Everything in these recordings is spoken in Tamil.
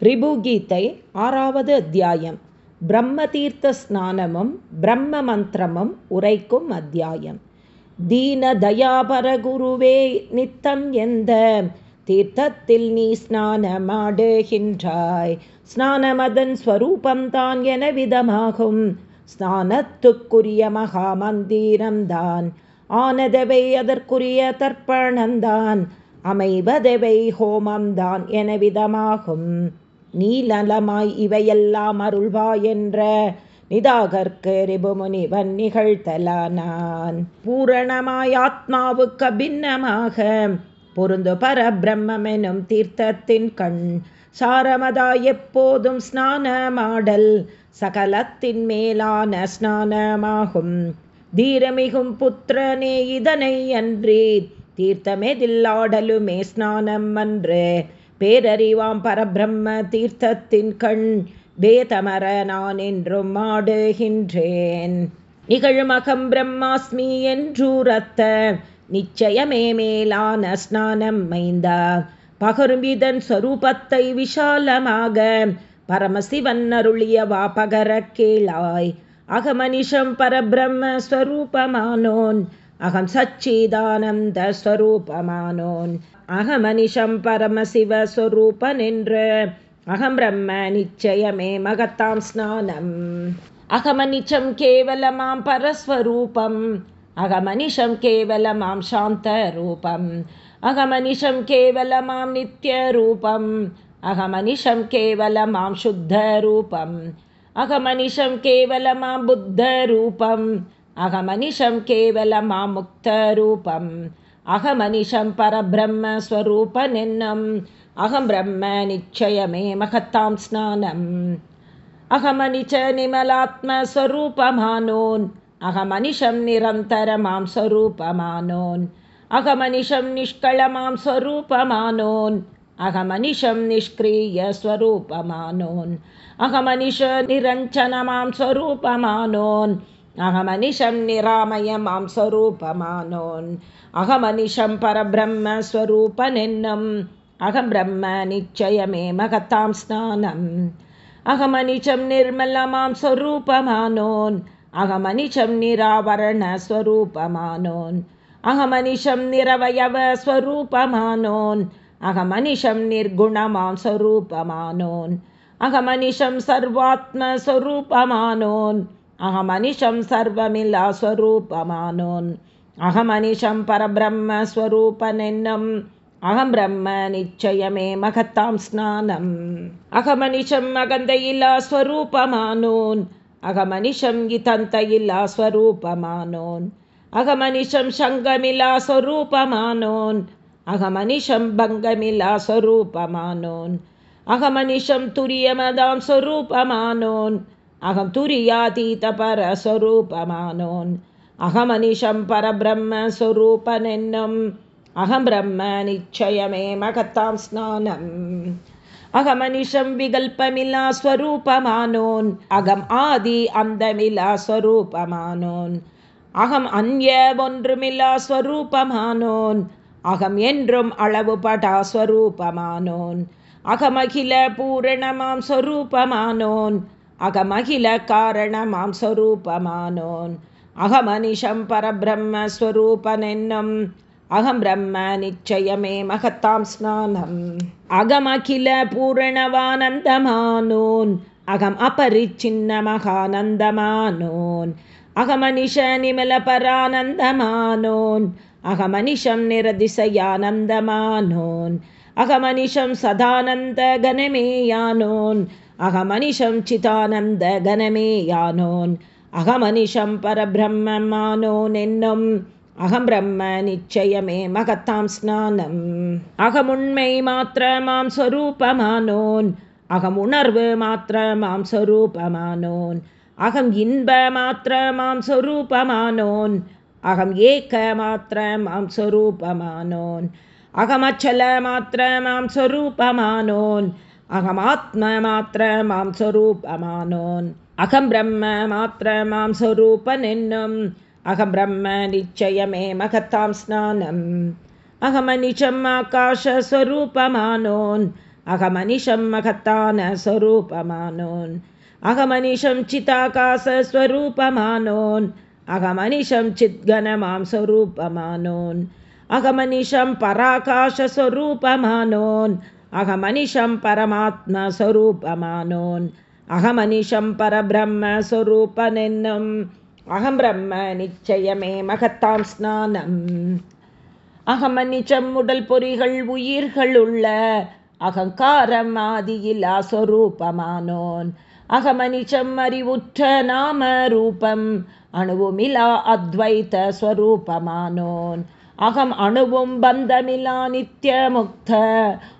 ரிபுகீதை ஆறாவது அத்தியாயம். பிரம்ம தீர்த்த ஸ்நானமும் பிரம்ம மந்திரமும் உரைக்கும் அத்தியாயம். தீன தயாபர குருவே நித்தம் எந்த? தீர்த்தத்தில் நீ ஸ்நானமாடுகின்றாய். ஸ்நானமதன் ஸ்வரூபம்தான் என விதமாகும். ஸ்நானத்துக்குரிய மகா மந்திரம்தான் ஆனதவை அதற்குரிய தர்ப்பணந்தான் அமைவதவை ஹோமம்தான் என விதமாகும். நீலமாய் இவையெல்லாம் அருள்வாயென்ற நிதாகர்க்கு ரிபுமுனிவன் நிகழ்த்தலானான். பூரணமாய் ஆத்மாவுக்கு பின்னமாக பொருந்து பரபிரம்மெனும் தீர்த்தத்தின் கண் சாரமதாய் எப்போதும் ஸ்நானமாடல் சகலத்தின் மேலான ஸ்நானமாகும். தீரமிகும் புத்திரனே இதனை அன்றி தீர்த்தமெதில்லாடலுமே ஸ்நானம் அன்று பேரறிவாம் பரபிரம்ம தீர்த்தத்தின் கண் வேதமர நான் என்றும் ஆடுகின்றேன். நிகழ்மகம் பிரம்மாஸ்மி என்றூரத்த நிச்சயமே மேலான ஸ்நானம் மைந்தா. பகருமிதன் சொரூபத்தை விஷாலமாக பரமசிவன் அருளியவா பகர கேளாய். அகமனிஷம் பரபிரம்மஸ்வரூபமானோன் அகம் சச்சிதானந்த ஸ்வரூபமானோன். அகமனிஷம் பரமசிவஸ்வரூபன் என்று அகம் பிரம்ம நிச்சயமே மகத்தாம் ஸ்நானம் அகமனிச்சம் கேவலமாம் பரஸ்வரூபம் அகமனிஷம் கேவலமாம் சாந்த ரூபம் அகமனிஷம் கேவலமாம் நித்யரூபம் அகமனிஷம் கேவலமாம் சுத்த ரூபம் அகமனிஷம் கேவலமாம் புத்த ரூபம் அகமனிஷம் अहमनिशं परब्रह्मस्वरूपनिन्नम् अहं ब्रह्म निश्चय मे महत्तां स्नानम् अहमनिषनिमलात्मस्वरूपमानोन् अहमनिशं निरन्तर मां स्वरूपमानोन्। अहमनिषं निष्कळ मां स्वरूपमानोन्। अहमनिशं निष्क्रीय स्वरूपमानोन् अहमनिष स्वरूपमानोन्। अहमनिशं निरामय मां स्वरूपमानोन्। अहमनिशं परब्रह्मस्वरूपनिन्नम् अहं ब्रह्म निश्चयमे महतां स्नानम्। अहमनिशं निर्मलमां स्वरूपमानोन्। अहमनिशं निरावरणस्वरूपमानोन् अहमनिशं निरवयवस्वरूपमानोन् अहमनिशं निर्गुणमां स्वरूपमानोन्। अहमनिशं सर्वात्मस्वरूपमानोन् நிர்குணமாம் ஸ்வரூபமானோன் அகமனிஷம் சர்வாத்மஸ்வரூபமானோன் அகமனிஷம் சர்வமில்லா ஸ்வரூபமானோன் அகமனிஷம் பரபிரம்மஸ்வரூபனென்னம் அகம் பிரம்ம நிச்சயமே மகத்தாம் ஸ்நானம் அகமனிஷம் அகந்தையில்லா ஸ்வரூபமானோன் அகமனிஷம் இதந்தையில்லா ஸ்வரூபமானோன் அகமனிஷம் சங்கமில்லா ஸ்வரூபமானோன் அகமனிஷம் பங்கமில்லா ஸ்வரூபமானோன் அகமனிஷம் துரியமதாம் ஸ்வரூபமானோன் அகம் துரியாதீத பரஸ்வரூபமானோன் அகமனிஷம் பரபிரம்மஸ்வரூபனென்னும் அகம் பிரம்ம நிச்சயமே மகத்தாம் ஸ்நானம் அகமனிஷம் விகல்பமில்லா ஸ்வரூபமானோன் அகம் ஆதி அந்தமில்லா ஸ்வரூபமானோன் அகம் அந்ய ஒன்றுமில்லா ஸ்வரூபமானோன் அகம் என்றும் அளவுபடா ஸ்வரூபமானோன் அகமகில பூரணமாம் ஸ்வரூபமானோன் அகமகில காரணமாம் ஸ்வரூபமானோன் அகமனிஷம் பரபிரம்மஸ்வரூபனென்னும் அகம் பிரம்ம நிச்சயமே மகத்தாம் ஸ்நானம். அகமகில பூரணவானந்தமானோன். அகம் அபரிச்சின்ன மகானந்தமானோன். அகமனிஷ நிமல பரானந்தமானோன். அகமனிஷம் நிரதிசயானந்தமானோன் அகமனிஷம் சதானந்த கனமேயானோன் அகமனிஷம் சிதானந்த கனமே யானோன் அகமனிஷம் பரபிரம்மமானோன் என்னும் அகம் பிரம்ம நிச்சயமே மகத்தாம் ஸ்நானம் அகமுண்மை மாத்திரமாம் ஸ்வரூபமானோன் அகம் உணர்வு மாத்திரமாம் ஸ்வரூபமானோன் அகம் இன்ப மாத்திரமாம் ஸ்வரூபமானோன் அகம் ஏக்க மாத்திரமாம் ஸ்வரூபமானோன் அகமச்சல மாத்திரமாம் ஸ்வரூபமானோன் அகமாத்ம மாத்திர மாம் சொரூபமானோன் அகம் பிரம்ம மாத்திர மாம் சொரூபனென்னும் அகம் பிரம்ம நிச்சயமே மகத்தாம் ஸ்நானம் அகமனிஷம் ஆகாஷஸ்வரூபமானோன் அகமனிஷம் மகத்தான ஸ்வரூபமானோன் அகமனிஷம் சிதாகாசஸ்வரூபமானோன் அகமனிஷம் சித்கனமாம் ஸ்வரூபமானோன் அகமனிஷம் பராகாசஸ்வரூபமானோன் அகமனிஷம் பரமாத்மஸ்வரூபமானோன் அகமனிஷம் பரபிரம்மஸ்வரூபனென்னும் அகம் பிரம்ம நிச்சயமே மகத்தாம் ஸ்நானம். அகமனிச்சம் உடல் பொறிகள் உயிர்கள் உள்ள. அகங்காரம் ஆதியில் அஸ்வரூபமானோன் அகமனிச்சம் அறிவுற்ற நாம ரூபம் அணுவுமிலா அத்வைத்த ஸ்வரூபமானோன் அகம் அணுவும் பந்தமிலா நித்திய முக்த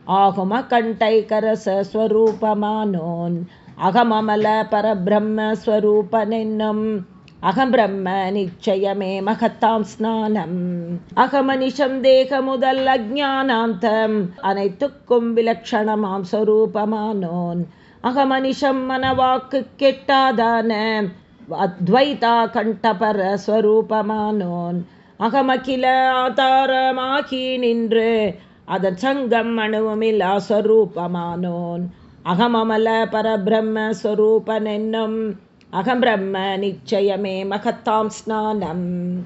ஆகும கண்டை கரசஸ்வரூபமானோன் அகமமல பரபிரம்மஸ்வரூபனென்னும் அகம் பிரம்ம நிச்சயமே மகத்தாம் ஸ்நானம். அகமனிஷம் தேக முதல் அஜானாந்தம் அனைத்துக்கும் விலட்சணமாம் ஸ்வரூபமானோன். அகமனிஷம் மனவாக்கு கெட்டாதான. அத்வைதா கண்டபர ஸ்வரூபமானோன். அகமகில ஆதாரமாகி நின்று அதன் சங்கம் அணுவுமில் அஸ்வரூபமானோன் அகமமல பரபிரம்மஸ்வரூபனென்னும் என்னும் பிரம்ம நிச்சயமே மகத்தாம் ஸ்நானம்.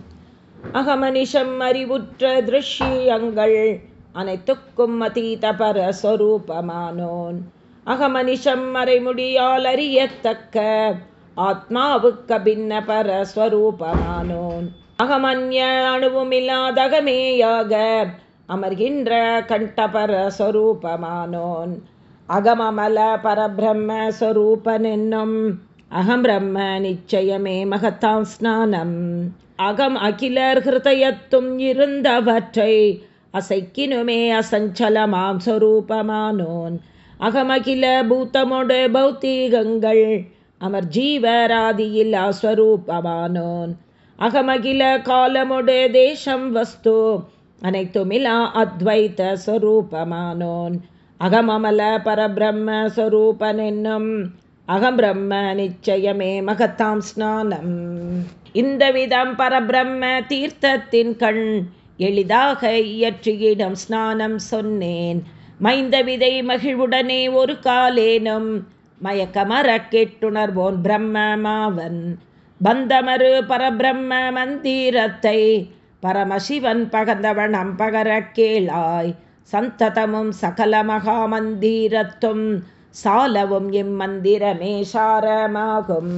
அகமனிஷம் அறிவுற்ற திருஷ்யங்கள் அனைத்துக்கும் அதீத பரஸ்வரூபமானோன். அகமனிஷம் மறைமுடியால் அறியத்தக்க ஆத்மாவுக்கு பின்ன பரஸ்வரூபமானோன். அகமன்ய அணுவுமில்லாதகமேயாக அமர்கின்ற கண்டபர சொரூபமானோன். அகமமல பரபிரம்ம சொரூபனென்னும் அகம் பிரம்ம நிச்சயமே மகத்தாம் ஸ்நானம். அகம் அகிலர் ஹிருதயத்தும் இருந்தவற்றை அசைக்கினுமே அசஞ்சலமாம் சொரூபமானோன். அகமகில பூத்தமோடு பௌத்தீகங்கள் அமர் ஜீவராதியில் அஸ்வரூபமானோன் அகமகில காலமுடைய தேசம் வஸ்து அனைத்துமிலா அத்வைத்த ஸ்வரூபமானோன் அகமமல பரபிரம்ம ஸ்வரூபனென்னும் அகம் பிரம்ம நிச்சயமே மகத்தாம் ஸ்நானம். இந்த விதம் பரபிரம்ம தீர்த்தத்தின் கண் எளிதாக இயற்றியிடம் ஸ்நானம் சொன்னேன். மைந்த விதை மகிழ்வுடனே ஒரு காலேனும் மயக்கமர கேட்டுணர்வோன் பிரம்மமாவன் பந்தமரு பரபிரம்ம மந்திரத்தை பரமசிவன் பகந்தவனம் பகர கேளாய். சந்ததமும் சகல மகா மந்திரத்தும் சாலவும் இம்மந்திரமே சாரமாகும்.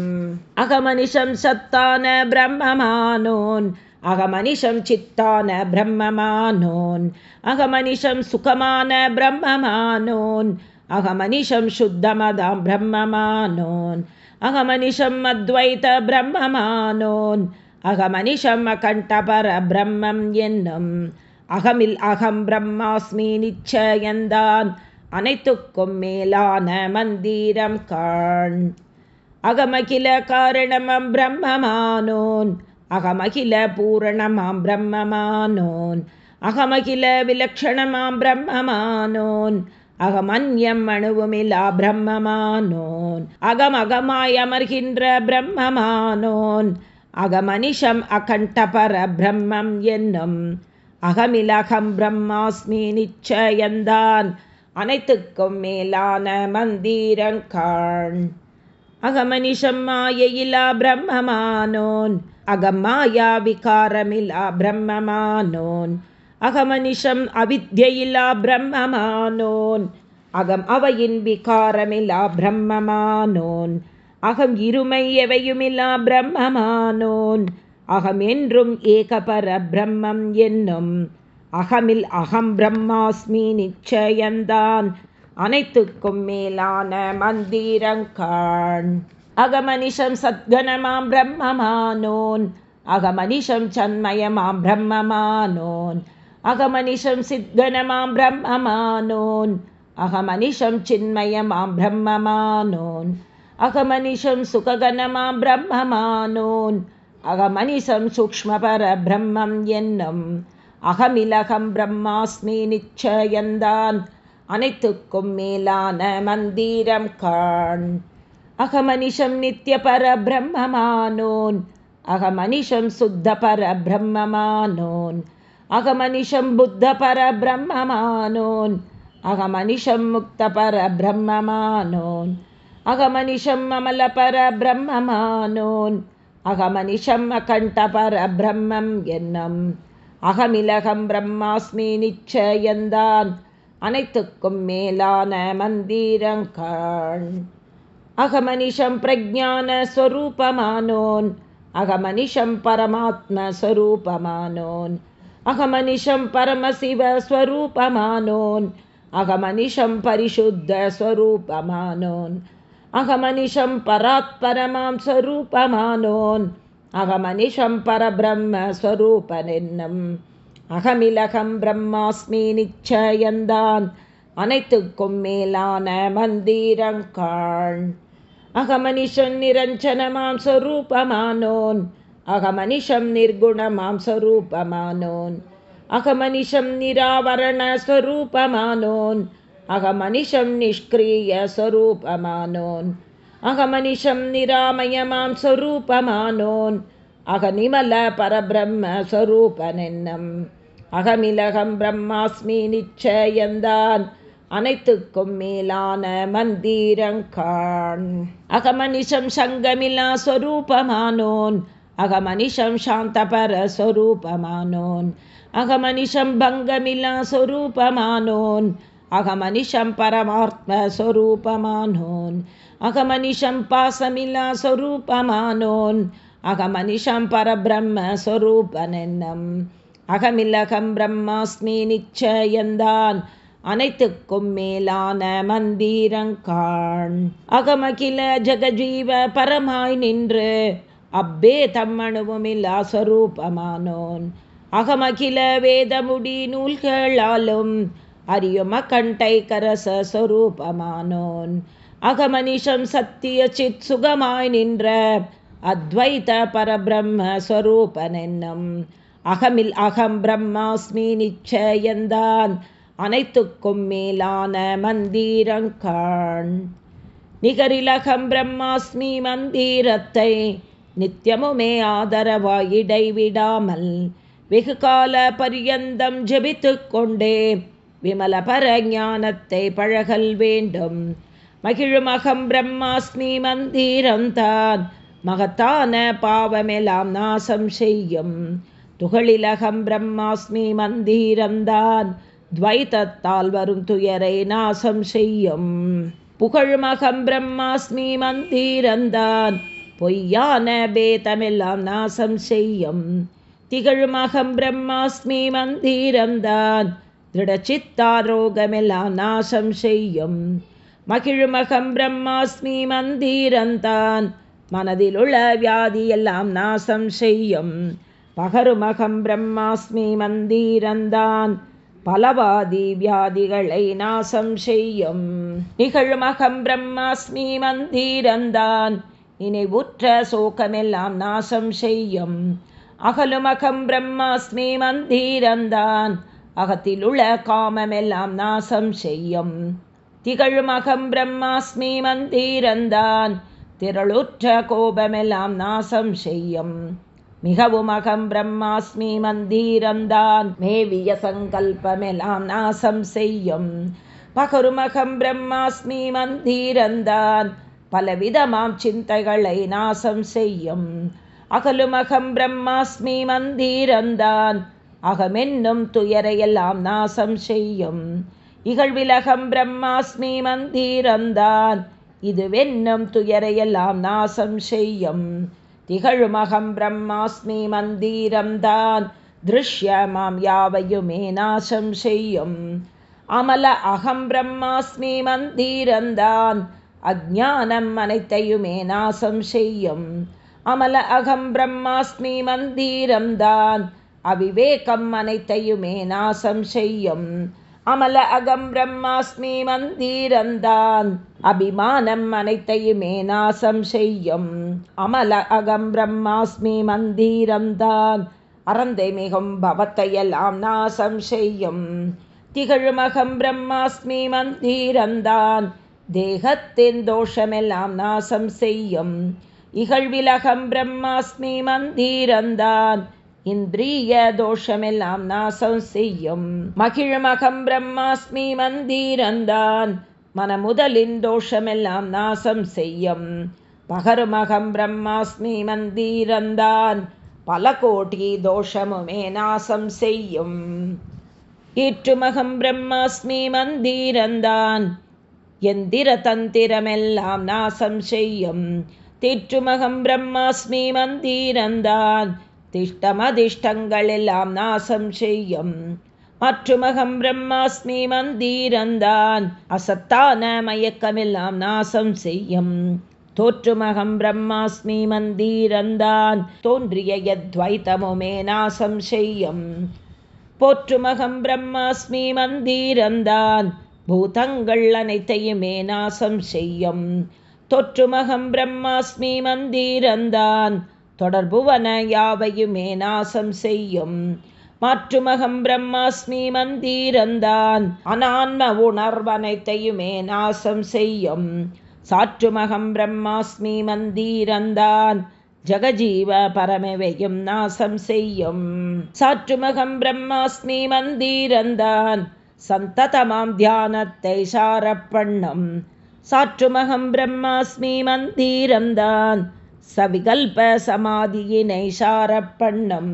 அகமனிஷம் சத்தான பிரம்மமானோன் அகமனிஷம் சித்தான பிரம்மமானோன் அகமனிஷம் சுகமான பிரம்மமானோன் அகமனிஷம் சுத்தமதாம் பிரம்மமானோன் அகமனிஷம் அத்வைத பிரம்மமானோன் அகமனிஷம் அகண்டபர பிரம்மம் என்னும். அகமில் அகம் பிரம்மாஸ்மி நிச்சயந்தான். அனைத்துக்கும் மேலான மந்திரம் காண். அகமகில காரணமம் பிரம்மமானோன். அகமகில பூரணமாம் பிரம்மமானோன். அகமகில விலக்ஷணமாம் பிரம்மமானோன். அகமன்யம் அணுவுமில்லா பிரம்மமானோன். அகமகமாய் அமர்கின்ற பிரம்மமானோன். அகமனிஷம் அகண்டபர பிரம்மம் என்னும் அகமிலகம் பிரம்மாஸ்மி நிச்சயந்தான். அனைத்துக்கும் மேலான மந்திரங்கான் அகமனிஷம் மாயையிலா பிரம்மமானோன். அகமாயா விகாரமிலா பிரம்மமானோன். அகமனிஷம் அவித்யிலா பிரம்மமானோன். அகம் அவையின் விகாரமில்லா பிரம்மமானோன். அகம் இருமை எவையுமில்லா பிரம்மமானோன். அகம் என்றும் ஏகபர பிரம்மம் என்னும். அகமில் அகம் பிரம்மாஸ்மி நிச்சயந்தான். அனைத்துக்கும் மேலான மந்திரங்கான் அகமனிஷம் சத்கணமாம் பிரம்மமானோன். அகமனிஷம் சன்மயமாம் பிரம்மமானோன். அகமனிஷம் சித்கனமாம் பிரம்மமானோன் அகமனிஷம் சின்மயமாம் பிரம்மமானோன் அகமனிஷம் சுககனமாம் பிரம்மமானோன் அகமனிஷம் சூக்மபர பிரம்மம் என்னும் அகமிலகம் பிரம்மாஸ்மி நிச்சயந்தான் அனைத்துக்கும் மேலான மந்திரம் காண் அகமனிஷம் நித்திய பர பிரம்மமானோன் அகமனிஷம் சுத்த பர பிரம்மமானோன் அகமனிஷம் புத்த பர பிரம்மமானோன் அகமனிஷம் முக்த பர பிரம்மமானோன் அகமனிஷம் அமல பர பிரம்மமானோன் அகமனிஷம் அகண்ட பர பிரம்மம் என்னம் அகமிலகம் பிரம்மாஸ்மி நிச்சயந்தான் அனைத்துக்கும் மேலான மந்திரங்கான் அகமனிஷம் பிரஜான ஸ்வரூபமானோன் அகமனிஷம் பரமாத்மஸ்வரூபமானோன் அகமனிஷம் பரமசிவஸ்வரூபமானோன் அகமனிஷம் பரிசுத்தஸ்வரூபமானோன் அகமனிஷம் பராத்பரமாம் ஸ்வரூபமானோன். அகமனிஷம் பரபிரம்மஸ்வரூபனென்னம் அகமிலகம் பிரம்மாஸ்மி நிச்சயந்தான். அனைத்துக்கும் மேலான மந்திரங்காள் அகமனிஷன் நிரஞ்சனமாம் ஸ்வரூபமானோன். அகமனிஷம் நிர்குணமாம் ஸ்வரூபமானோன் அகமனிஷம் நிராவரணஸ்வரூபமானோன். அகமனிஷம் நிஷ்கிரியஸ்வரூபமானோன். அகமனிஷம் நிராமயமாம் ஸ்வரூபமானோன் அகநிமல பரபிரம்மஸ்வரூபனென்னம். அகமிலகம் பிரம்மாஸ்மி நிச்சயந்தான். அனைத்துக்கும் மேலான மந்திரங்கான் அகமனிஷம் சங்கமிலா ஸ்வரூபமானோன். அகமனிஷம் சாந்தபர ஸ்வரூபமானோன் அகமனிஷம் பங்கமிலா ஸ்வரூபமானோன் அகமனிஷம் பரமாத்ம ஸ்வரூபமானோன் அகமனிஷம் பாசமிலா ஸ்வரூபமானோன் அகமனிஷம் பரபிரம்ம ஸ்வரூபனென்னம் அகமில்லகம் பிரம்மாஸ்மி நிச்சயந்தான். அனைத்துக்கும் மேலான மந்திரங்கான் அகமகில ஜெகஜீவ பரமாய் நின்று. அப்பே தம்மணுவுமில்லா ஸ்வரூபமானோன் அகமகில வேதமுடி நூல்களாலும் அரியும கண்டை கரச சொரூபமானோன். அகமனிஷம் சத்திய சித் சுகமாய் நின்ற அத்வைத பரபிரம்ம ஸ்வரூபனென்னும் அகமில் அகம் பிரம்மாஸ்மி நிச்சயந்தான் அனைத்துக்கும் மேலான மந்திரங்கான் நிகரிலகம் பிரம்மாஸ்மி மந்திரத்தை நித்தியமுமே ஆதரவாய் இடைவிடாமல் வெகு கால பரியந்தம் ஜபித்து கொண்டே விமல பர ஞானத்தை பழகல் வேண்டும். மகிழுமகம் பிரம்மாஸ்மி மந்திரம்தான் மகத்தான பாவமெல்லாம் நாசம் செய்யும். துகளிலகம் பிரம்மாஸ்மி மந்திரம்தான் துவைத்தத்தால் வரும் துயரை நாசம் செய்யும். புகழ்மகம் பிரம்மாஸ்மி மந்திரந்தான் பொய்யான பேதமெல்லாம் நாசம் செய்யும். திகழும் அகம் பிரம்மாஸ்மி மந்திரம்தான். திருடச்சித்தாரோகமெல்லாம் நாசம் செய்யும். மகிழ்மகம் பிரம்மாஸ்மி மந்திரந்தான் மனதிலுள்ள வியாதியெல்லாம் நாசம் செய்யும். பகருமகம் பிரம்மாஸ்மி மந்திரந்தான் பலவாதி வியாதிகளை நாசம் செய்யும். நிகழுமகம் பிரம்மாஸ்மி மந்திரந்தான் நினைவுற்ற சோகமெல்லாம் நாசம் செய்யும். அகலுமகம் பிரம்மாஸ்மி மந்திரந்தான். அகத்திலுள்ள காமமெல்லாம் நாசம் செய்யும். திகழுமகம் பிரம்மாஸ்மி மந்திரந்தான். திரளுற்ற கோபமெல்லாம் நாசம் செய்யும். மிகவும் அகம் பிரம்மாஸ்மி மந்திரந்தான். மேவிய சங்கல்பமெல்லாம் நாசம் செய்யும். பகருமகம் பிரம்மாஸ்மி மந்திரந்தான். பலவிதமாம் சிந்தைகளை நாசம் செய்யும். அகலுமகம் பிரம்மாஸ்மி மந்திரந்தான். அகமென்னும் துயரையெல்லாம் நாசம் செய்யும். இகழ்விலகம் பிரம்மாஸ்மி மந்திரந்தான். இதுவென்னும் துயரையெல்லாம் நாசம் செய்யும். திகழுமகம் பிரம்மாஸ்மி மந்திரம்தான் திருஷ்யமாம் யாவையுமே நாசம் செய்யும். அமல அகம் பிரம்மாஸ்மி மந்திரந்தான். அஜானம் அனைத்தையுமே நாசம் செய்யும். அமல அகம் பிரம்மாஸ்மி மந்திரம்தான் அவிவேகம் அனைத்தையுமே நாசம் செய்யும். அமல அகம் பிரம்மாஸ்மி மந்திரந்தான் அபிமானம் அனைத்தையுமே நாசம் செய்யும். அமல அகம் பிரம்மாஸ்மி மந்திரம்தான் அறந்தை மிகும் பவத்தையெல்லாம் நாசம் செய்யும். திகழுமகம் பிரம்மாஸ்மி மந்திரந்தான் தேகத்தின் தோஷமெல்லாம் நாசம் செய்யும். இகழ்விலகம் பிரம்மாஸ்மி மந்திரந்தான். இந்திரிய தோஷமெல்லாம் நாசம் செய்யும். மகிழமகம் பிரம்மாஸ்மி மந்திரந்தான். மனமுதலின் தோஷமெல்லாம் நாசம் செய்யும். பகருமகம் பிரம்மாஸ்மி மந்திரந்தான். பல கோட்டி தோஷமுமே நாசம் செய்யும். ஏற்றுமகம் பிரம்மாஸ்மி மந்திரந்தான். எந்திர தந்திரமெல்லாம் நாசம் செய்யும். திற்றுமகம் பிரம்மாஸ்மி மந்திரந்தான். திஷ்டமதிஷ்டங்கள் எல்லாம் நாசம் செய்யும். மற்றுமகம் பிரம்மாஸ்மி மந்திரந்தான். அசத்தான மயக்கமெல்லாம் நாசம் செய்யும். தோற்றுமகம் பிரம்மாஸ்மி மந்திரந்தான். தோன்றிய யத்வைத்தமுமே நாசம் செய்யும். போற்றுமகம் பிரம்மாஸ்மி மந்திரந்தான். பூதங்கள் அனைத்தையுமே நாசம் செய்யும். தொற்றுமகம் பிரம்மாஸ்மி மந்திரந்தான். தொடர்புவன யாவையுமே நாசம் செய்யும். மாற்றுமகம் பிரம்மாஸ்மி மந்திரந்தான். அனான்ம உணர்வனைத்தையுமே நாசம் செய்யும். சாற்றுமகம் பிரம்மாஸ்மி மந்திரந்தான். ஜகஜீவ பரமவையும் நாசம் செய்யும். சாற்றுமகம் பிரம்மாஸ்மி மந்திரந்தான். சந்ததமாம் தியானத்தை சாரப்பண்ணம் சாற்றுமகம் பிரம்மாஸ்மி மந்தீரம்தான். சவிகல்ப சமாதியினை சாரப்பண்ணம்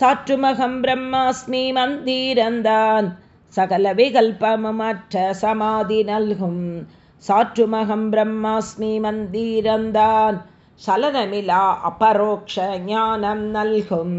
சாற்றுமகம் பிரம்மாஸ்மி மந்தீரந்தான் சகல விகல்பமற்ற சமாதி நல்கும். சாற்றுமகம் பிரம்மாஸ்மி மந்தீரந்தான் சலனமிலா அபரோக்ஷ ஞானம் நல்கும்.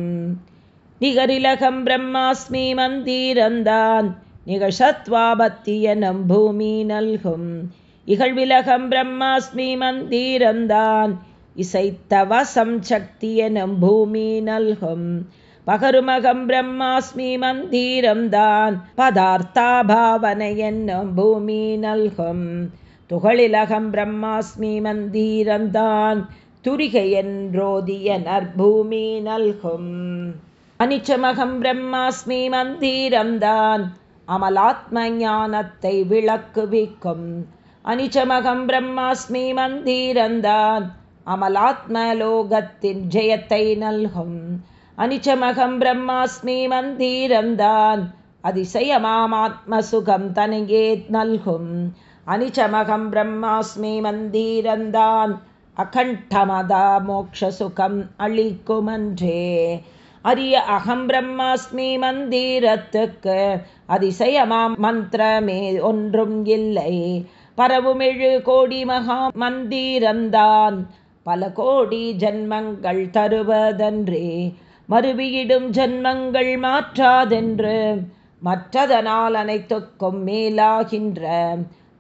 நிகரிலகம் பிரம்மாஸ்மி மந்தீரந்தான் நிகழ்சத்வாபத்திய பூமி நல்கும். இகழ்விலகம் பிரம்மாஸ்மி மந்திரந்தான். இசைத்தவசம் சக்திய பூமி நல்கும். பகருமகம் பிரம்மாஸ்மி மந்திரம்தான் பதார்த்தாபாவனை என்னும் பூமி நல்கும். துகளிலகம் பிரம்மாஸ்மி மந்திரம்தான் துரிகை என்றோதிய நற்பூமி நல்கும். அனிச்சமகம் பிரம்மாஸ்மி மந்திரம்தான் அமலாத்ம ஞானத்தை விளக்குவிக்கும். அனிச்சமகம் பிரம்மாஸ்மி மந்திரந்தான். அமலாத்ம லோகத்தின் ஜெயத்தை நல்கும். அனிச்சமகம் பிரம்மாஸ்மி மந்திரம்தான் அதிசயமாமாத்ம சுகம் தனியே நல்கும். அனிச்சமகம் பிரம்மாஸ்மி மந்திரந்தான். அகண்டமதா மோக்ஷ சுகம் அளிக்குமன்றே அரிய அகம் பிரம்மாஸ்மி மந்திரத்துக்கு அதிசயமாம் மந்திரமே ஒன்றும் இல்லை. பரவுமிழு கோடி மகா மந்திரந்தான். பல கோடி ஜன்மங்கள் தருவதன்றே மறுவியிடும் ஜன்மங்கள் மாற்றாதென்று மற்றதனால் அனைத்துக்கும் மேலாகின்ற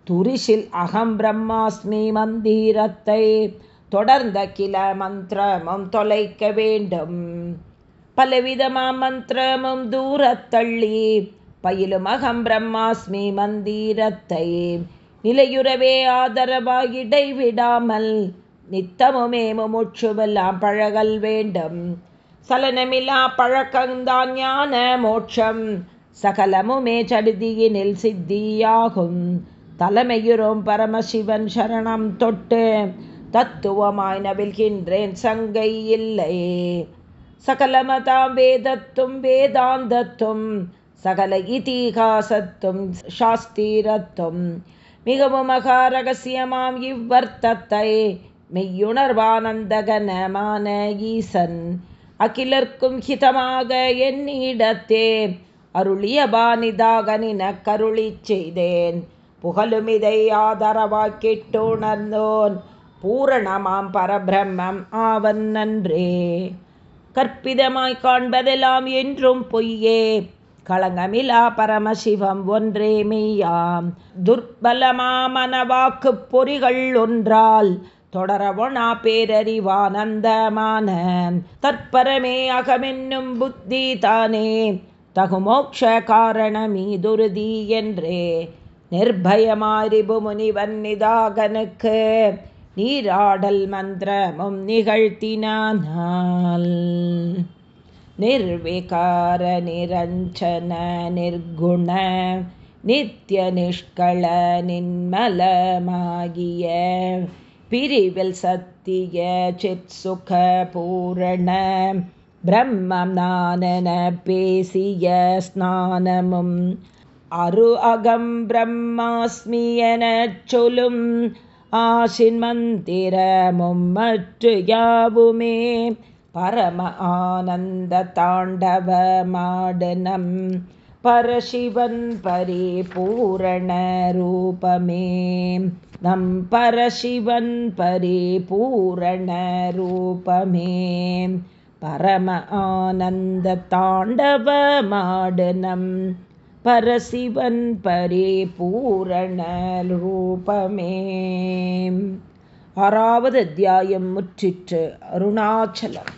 துரிசில் அகம் பிரம்மாஸ்மி மந்திரத்தை தொடர்ந்த கில மந்திரமும் தொலைக்க வேண்டும். பலவிதமா மந்திரமும் தூரத்தள்ளி பயிலும் அகம் பிரம்மாஸ்மி மந்திரத்தை. நிலையுறவே ஆதரவாக இடைவிடாமல் நித்தமுமே முமுட்சுவெல்லாம் பழகல் வேண்டும். சலனமில்லா பழக்கந்தான் ஞான மோட்சம் சகலமுமே சடுதியினில் சித்தியாகும். தலைமையுறும் பரமசிவன் சரணம் தொட்டு தத்துவமாய் நவில்கின்றேன் சங்கை இல்லை. சகலமதாம் வேதத்தும் வேதாந்தத்தும் சகல இதிகாசத்தும் சாஸ்திரத்தும். மிகவும் மகா ரகசியமாம் இவ்வர்த்தத்தை மெய்யுணர்வானந்தகனமான ஈசன். அகிலர்க்கும் ஹிதமாக என்னிடத்தே அருளிய பாணிதாகனின கருளி செய்தேன். புகழுமிதை ஆதரவாக்கிட்டுணர்ந்தோன் பூரணமாம் பரபிரம்மம் ஆவன் நன்றே. கற்பிதமாய் காண்பதெல்லாம் என்றும் பொய்யே. களங்கமிலா பரமசிவம் ஒன்றே மெய்யாம். துர்பலமாமனவாக்கு பொறிகள் ஒன்றால் தொடரவொனா பேரறிவானந்தமான தற்பரமே அகமென்னும் புத்தி தானே. தகுமோக்ஷ காரணமீதுருதி என்றே. நிர்பயமாரிபு முனிவன் நிதாகனுக்கு நீராடல் மந்திரமும் நிகழ்த்தினானால் நிர்விகார நிரஞ்சன நிர்குண நித்திய நிஷ்கள நின்மலமாகிய பிரிவில் சத்திய சிற்சுக பூரண பிரம்மம் நானென பேசிய ஸ்நானமும் அரு அகம் பிரம்மாஸ்மி எனச் சொல்லும் ஆசின் மந்திரமும் மற்று யாவுமே. பரம ஆனந்த தாண்டவ மாடனம். பரசிவன் பரிபூரண ரூபமே. நம் பரசிவன் பரிபூரண ரூபமே. பரம ஆனந்த தாண்டவ மாடனம். பரசிவன் பரிபூரண ரூபமே. ஆறாவது அத்தியாயம் முற்றிற்று. அருணாச்சலம்.